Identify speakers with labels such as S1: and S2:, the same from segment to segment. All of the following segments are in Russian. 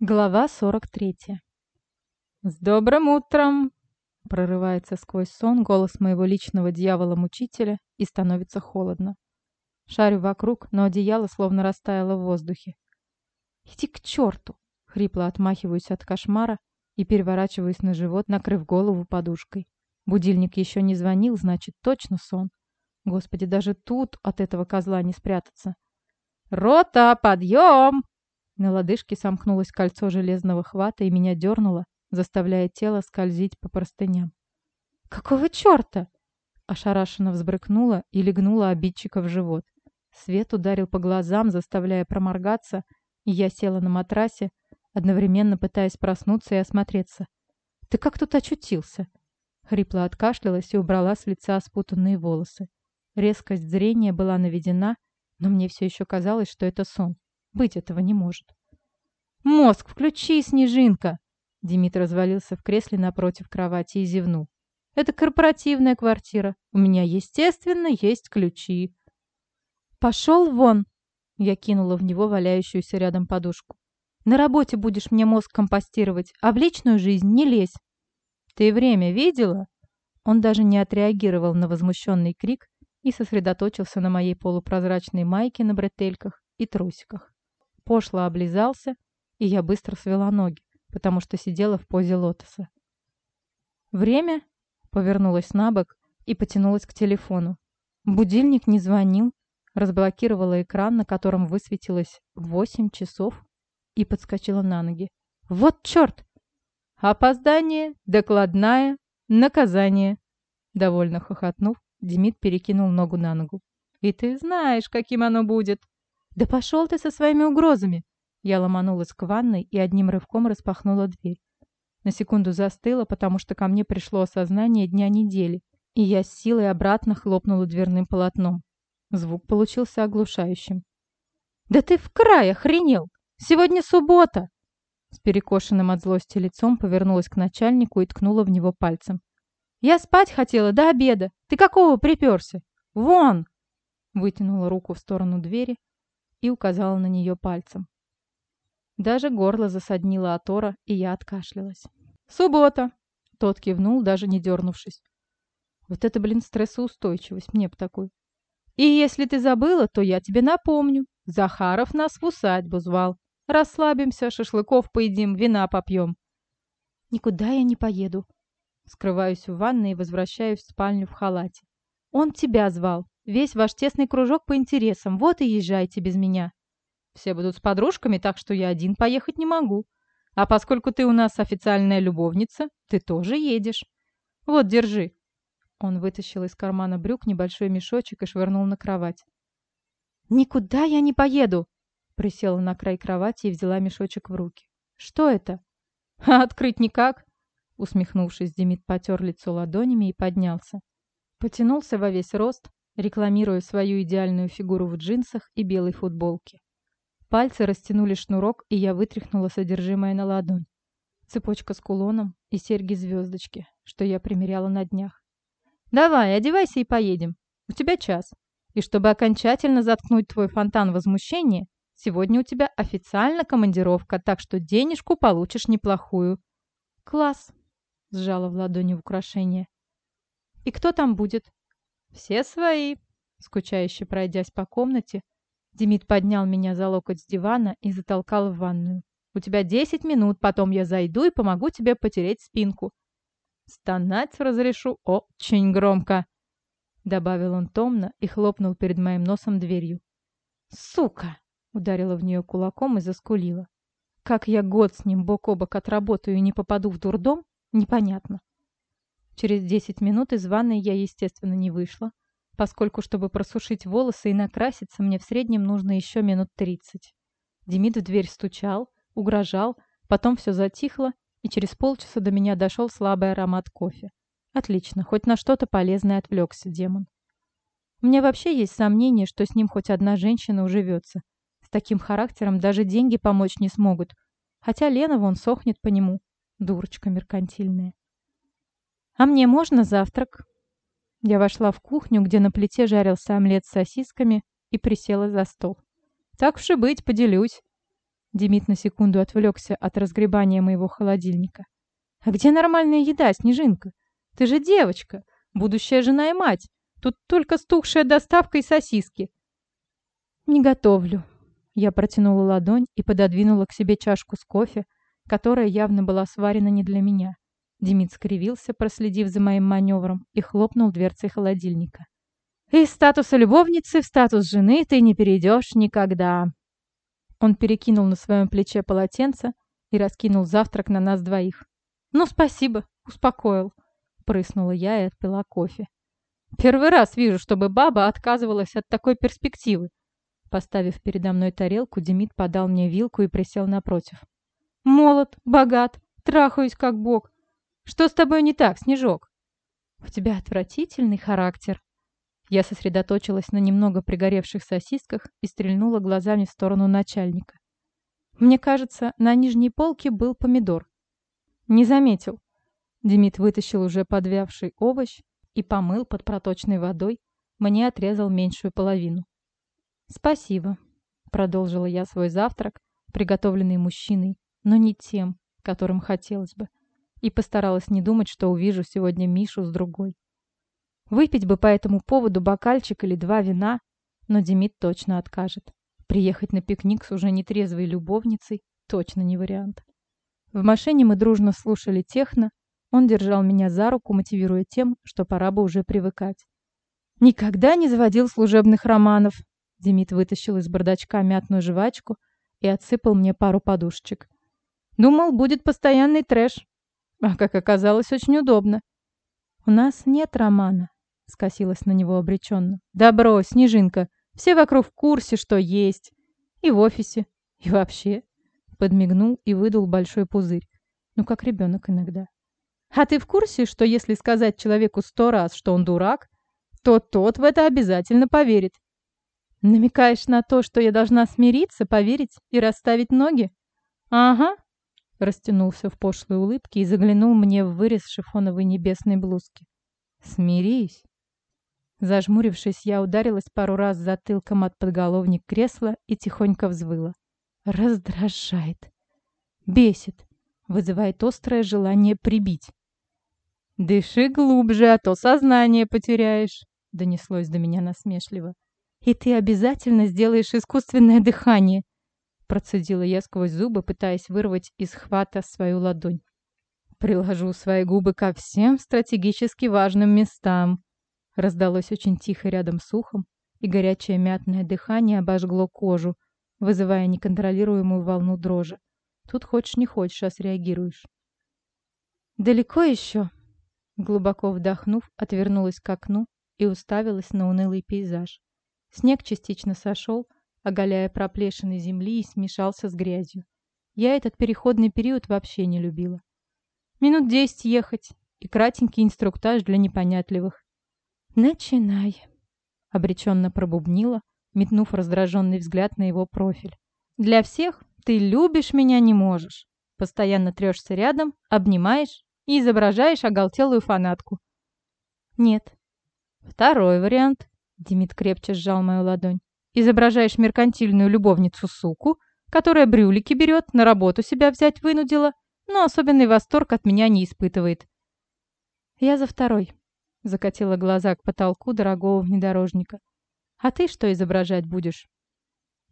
S1: Глава 43. «С добрым утром!» Прорывается сквозь сон голос моего личного дьявола-мучителя и становится холодно. Шарю вокруг, но одеяло словно растаяло в воздухе. «Иди к черту!» Хрипло отмахиваюсь от кошмара и переворачиваюсь на живот, накрыв голову подушкой. Будильник еще не звонил, значит, точно сон. Господи, даже тут от этого козла не спрятаться. «Рота, подъем!» На лодыжке сомкнулось кольцо железного хвата и меня дернуло, заставляя тело скользить по простыням. «Какого черта?» Ошарашенно взбрыкнула и легнула обидчика в живот. Свет ударил по глазам, заставляя проморгаться, и я села на матрасе, одновременно пытаясь проснуться и осмотреться. «Ты как тут очутился?» Хрипло откашлялась и убрала с лица спутанные волосы. Резкость зрения была наведена, но мне все еще казалось, что это сон. Быть этого не может. «Мозг, включи, Снежинка!» Демид развалился в кресле напротив кровати и зевнул. «Это корпоративная квартира. У меня, естественно, есть ключи». «Пошел вон!» Я кинула в него валяющуюся рядом подушку. «На работе будешь мне мозг компостировать, а в личную жизнь не лезь». «Ты время видела?» Он даже не отреагировал на возмущенный крик и сосредоточился на моей полупрозрачной майке на бретельках и трусиках пошло облизался, и я быстро свела ноги, потому что сидела в позе лотоса. Время повернулась на бок и потянулась к телефону. Будильник не звонил, разблокировала экран, на котором высветилось восемь часов, и подскочила на ноги. «Вот черт!» «Опоздание, докладная, наказание!» Довольно хохотнув, Демид перекинул ногу на ногу. «И ты знаешь, каким оно будет!» «Да пошел ты со своими угрозами!» Я ломанулась к ванной и одним рывком распахнула дверь. На секунду застыла, потому что ко мне пришло осознание дня недели, и я с силой обратно хлопнула дверным полотном. Звук получился оглушающим. «Да ты в край охренел! Сегодня суббота!» С перекошенным от злости лицом повернулась к начальнику и ткнула в него пальцем. «Я спать хотела до обеда. Ты какого приперся? Вон!» Вытянула руку в сторону двери, и указала на нее пальцем. Даже горло засаднило от ора, и я откашлялась. «Суббота!» Тот кивнул, даже не дернувшись. Вот это, блин, стрессоустойчивость, мне б такой. И если ты забыла, то я тебе напомню. Захаров нас в усадьбу звал. Расслабимся, шашлыков поедим, вина попьем. Никуда я не поеду. Скрываюсь в ванной и возвращаюсь в спальню в халате. Он тебя звал. Весь ваш тесный кружок по интересам. Вот и езжайте без меня. Все будут с подружками, так что я один поехать не могу. А поскольку ты у нас официальная любовница, ты тоже едешь. Вот, держи». Он вытащил из кармана брюк небольшой мешочек и швырнул на кровать. «Никуда я не поеду!» Присела на край кровати и взяла мешочек в руки. «Что это?» «А открыть никак!» Усмехнувшись, Демид потер лицо ладонями и поднялся. Потянулся во весь рост, рекламируя свою идеальную фигуру в джинсах и белой футболке. Пальцы растянули шнурок, и я вытряхнула содержимое на ладонь. Цепочка с кулоном и серьги-звездочки, что я примеряла на днях. «Давай, одевайся и поедем. У тебя час. И чтобы окончательно заткнуть твой фонтан возмущения, сегодня у тебя официально командировка, так что денежку получишь неплохую». «Класс!» — сжала в ладони украшение. «И кто там будет?» «Все свои», — скучающе пройдясь по комнате, Демид поднял меня за локоть с дивана и затолкал в ванную. «У тебя десять минут, потом я зайду и помогу тебе потереть спинку». «Стонать разрешу очень громко», — добавил он томно и хлопнул перед моим носом дверью. «Сука!» — ударила в нее кулаком и заскулила. «Как я год с ним бок о бок отработаю и не попаду в дурдом, непонятно. Через 10 минут из ванной я, естественно, не вышла, поскольку, чтобы просушить волосы и накраситься, мне в среднем нужно еще минут 30. Демид в дверь стучал, угрожал, потом все затихло, и через полчаса до меня дошел слабый аромат кофе. Отлично, хоть на что-то полезное отвлекся демон. У меня вообще есть сомнение, что с ним хоть одна женщина уживется. С таким характером даже деньги помочь не смогут. Хотя Лена вон сохнет по нему. Дурочка меркантильная. «А мне можно завтрак?» Я вошла в кухню, где на плите жарился омлет с сосисками, и присела за стол. «Так уж и быть, поделюсь». Демид на секунду отвлекся от разгребания моего холодильника. «А где нормальная еда, Снежинка? Ты же девочка, будущая жена и мать. Тут только стухшая доставка и сосиски». «Не готовлю». Я протянула ладонь и пододвинула к себе чашку с кофе, которая явно была сварена не для меня. Демид скривился, проследив за моим маневром, и хлопнул дверцей холодильника. «Из статуса любовницы в статус жены ты не перейдешь никогда». Он перекинул на своем плече полотенце и раскинул завтрак на нас двоих. «Ну, спасибо, успокоил», — прыснула я и отпила кофе. «Первый раз вижу, чтобы баба отказывалась от такой перспективы». Поставив передо мной тарелку, Демид подал мне вилку и присел напротив. «Молод, богат, трахаюсь как бог. Что с тобой не так, Снежок? У тебя отвратительный характер. Я сосредоточилась на немного пригоревших сосисках и стрельнула глазами в сторону начальника. Мне кажется, на нижней полке был помидор. Не заметил. Демид вытащил уже подвявший овощ и помыл под проточной водой. Мне отрезал меньшую половину. «Спасибо», — продолжила я свой завтрак, приготовленный мужчиной, но не тем, которым хотелось бы и постаралась не думать, что увижу сегодня Мишу с другой. Выпить бы по этому поводу бокальчик или два вина, но Демид точно откажет. Приехать на пикник с уже нетрезвой любовницей точно не вариант. В машине мы дружно слушали техно, он держал меня за руку, мотивируя тем, что пора бы уже привыкать. «Никогда не заводил служебных романов!» Демид вытащил из бардачка мятную жвачку и отсыпал мне пару подушечек. «Думал, будет постоянный трэш, а как оказалось, очень удобно. «У нас нет романа», — скосилась на него обреченно. «Да брось, Снежинка, все вокруг в курсе, что есть. И в офисе, и вообще». Подмигнул и выдал большой пузырь. Ну, как ребенок иногда. «А ты в курсе, что если сказать человеку сто раз, что он дурак, то тот в это обязательно поверит?» «Намекаешь на то, что я должна смириться, поверить и расставить ноги?» «Ага, Растянулся в пошлой улыбке и заглянул мне в вырез шифоновой небесной блузки. «Смирись!» Зажмурившись, я ударилась пару раз затылком от подголовник кресла и тихонько взвыла. Раздражает. Бесит. Вызывает острое желание прибить. «Дыши глубже, а то сознание потеряешь», — донеслось до меня насмешливо. «И ты обязательно сделаешь искусственное дыхание», Процедила я сквозь зубы, пытаясь вырвать из хвата свою ладонь. «Приложу свои губы ко всем стратегически важным местам». Раздалось очень тихо рядом с ухом, и горячее мятное дыхание обожгло кожу, вызывая неконтролируемую волну дрожи. Тут хочешь не хочешь, а среагируешь. «Далеко еще?» Глубоко вдохнув, отвернулась к окну и уставилась на унылый пейзаж. Снег частично сошел, оголяя проплешины земли и смешался с грязью. Я этот переходный период вообще не любила. Минут десять ехать и кратенький инструктаж для непонятливых. «Начинай», — обреченно пробубнила, метнув раздраженный взгляд на его профиль. «Для всех ты любишь меня не можешь. Постоянно трешься рядом, обнимаешь и изображаешь оголтелую фанатку». «Нет». «Второй вариант», — Демид крепче сжал мою ладонь. Изображаешь меркантильную любовницу-суку, которая брюлики берет, на работу себя взять вынудила, но особенный восторг от меня не испытывает. Я за второй. Закатила глаза к потолку дорогого внедорожника. А ты что изображать будешь?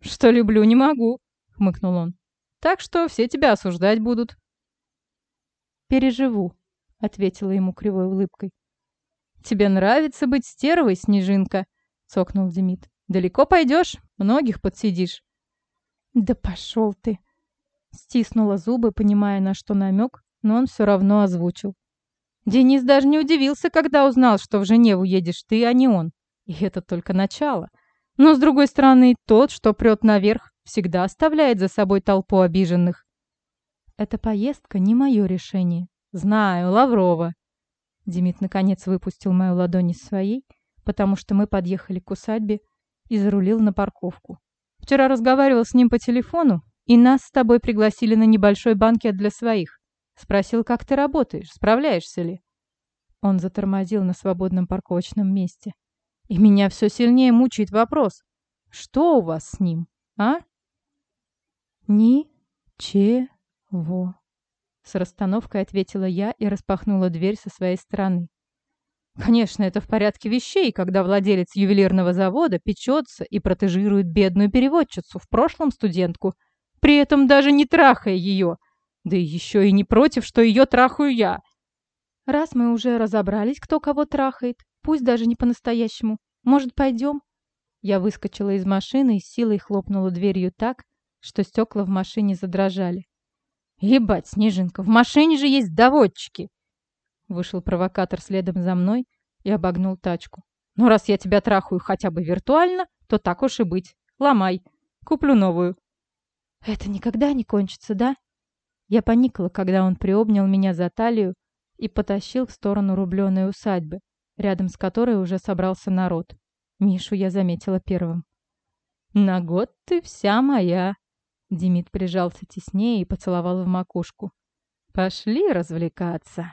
S1: Что люблю, не могу, хмыкнул он. Так что все тебя осуждать будут. Переживу, ответила ему кривой улыбкой. Тебе нравится быть стервой, Снежинка, цокнул Демид. Далеко пойдешь, многих подсидишь. Да пошел ты. Стиснула зубы, понимая, на что намек, но он все равно озвучил. Денис даже не удивился, когда узнал, что в Женеву едешь ты, а не он. И это только начало. Но, с другой стороны, тот, что прет наверх, всегда оставляет за собой толпу обиженных. Эта поездка не мое решение. Знаю, Лаврова. Демид наконец выпустил мою ладонь из своей, потому что мы подъехали к усадьбе, и зарулил на парковку. Вчера разговаривал с ним по телефону, и нас с тобой пригласили на небольшой банкет для своих. Спросил, как ты работаешь, справляешься ли? Он затормозил на свободном парковочном месте. И меня все сильнее мучает вопрос. Что у вас с ним, а? Ни Чего? С расстановкой ответила я и распахнула дверь со своей стороны. Конечно, это в порядке вещей, когда владелец ювелирного завода печется и протежирует бедную переводчицу, в прошлом студентку, при этом даже не трахая ее. Да еще и не против, что ее трахаю я. Раз мы уже разобрались, кто кого трахает, пусть даже не по-настоящему, может, пойдем? Я выскочила из машины и силой хлопнула дверью так, что стекла в машине задрожали. «Ебать, Снежинка, в машине же есть доводчики!» Вышел провокатор следом за мной и обогнул тачку. «Ну, раз я тебя трахаю хотя бы виртуально, то так уж и быть. Ломай. Куплю новую». «Это никогда не кончится, да?» Я поникла, когда он приобнял меня за талию и потащил в сторону рубленой усадьбы, рядом с которой уже собрался народ. Мишу я заметила первым. «На год ты вся моя!» Демид прижался теснее и поцеловал в макушку. «Пошли развлекаться!»